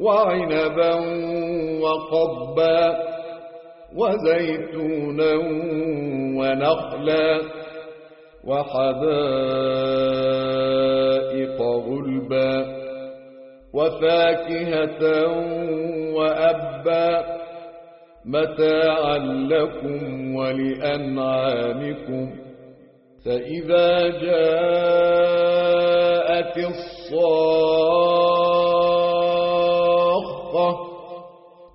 وعنبا وقبا وزيتونا ونخلا وحدائق غلبا وفاكهة وأبا متاعا لكم ولأنعامكم فإذا جاءت الصاخة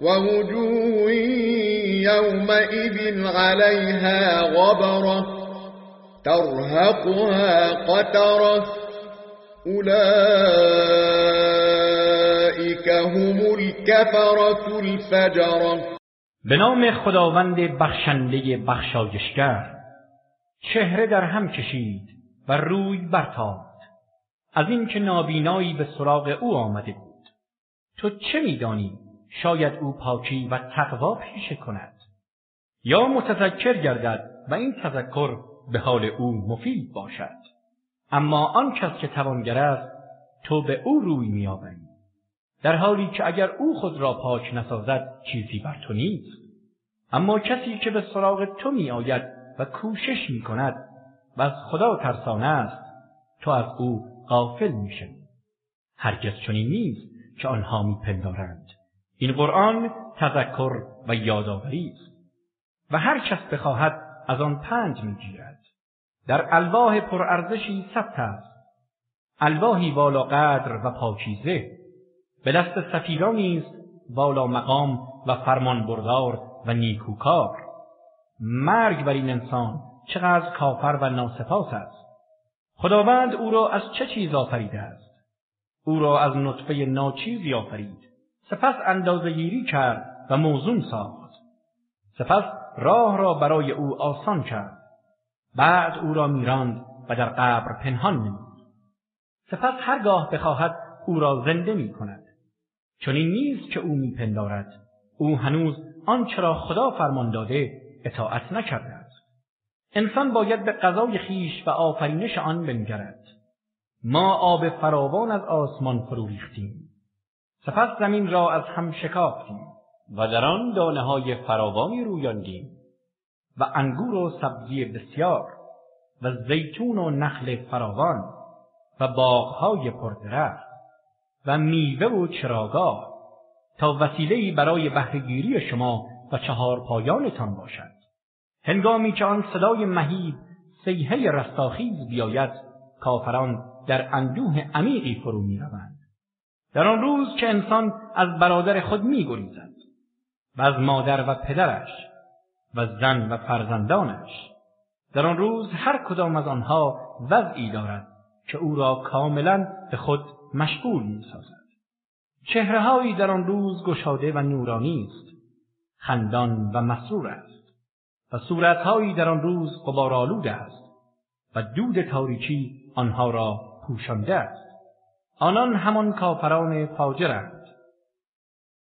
ووجوه يومئذ عليها غبرة ترهقها قترة. أولئك هم الكفرة الفجرة. به نام خداوند بخشنده بخشایشگر چهره در هم کشید و روی برتافت. از اینکه نابینایی به سراغ او آمده بود. تو چه میدانی؟ شاید او پاکی و تقوا پیشه کند. یا متذکر گردد و این تذکر به حال او مفید باشد. اما آن کس که توانگر است تو به او روی میآوری در حالی که اگر او خود را پاک نسازد چیزی بر تو نیست. اما کسی که به سراغ تو می آید و کوشش می کند و از خدا ترسان است تو از او غافل می هرگز چنین نیست که آنها می پندارند. این قرآن تذکر و یادآوری است. و هر کس بخواهد از آن پند می‌گیرد. در الواح پرارزشی ثبت است. الواحی والا قدر و پاکیزه. به دست سفیرانی است والا مقام و فرمان بردار و نیکوکار. مرگ بر این انسان چقدر کافر و ناسپاس است. خداوند او را از چه چیز آفریده است؟ او را از نطفه ناچیزی آفرید. سپس اندازه گیری کرد و موزون ساخت. سپس راه را برای او آسان کرد. بعد او را میراند و در قبر پنهان نمود. سپس هرگاه بخواهد او را زنده می کند چنین نیست که او میپندارد. او هنوز آنچه را خدا فرمان داده اطاعت نکرده است. انسان باید به غذای خویش و آفرینش آن بنگرد. ما آب فراوان از آسمان فرو ریختیم. سپس زمین را از هم شکافتیم و در آن دانه های فراوانی رویاندیم و انگور و سبزی بسیار و زیتون و نخل فراوان و باغهای پردرخت و میوه و چراگاه تا وسیله‌ای برای بهرهگیری شما و چهار پایانتان باشد. هنگامی که آن صدای مهیب صیحه رستاخیز بیاید کافران در اندوه عمیقی فرو می‌روند. در آن روز که انسان از برادر خود میگریزد و از مادر و پدرش و زن و فرزندانش در آن روز هر کدام از آنها وضعی دارد که او را کاملا به خود مشغول می‌سازد. چهرههایی در آن روز گشاده و نورانی است خندان و مسرور است و صورتهایی در آن روز غبارآلود است و دود تاریکی آنها را پوشانده است. آنان همان کافران فاجرند.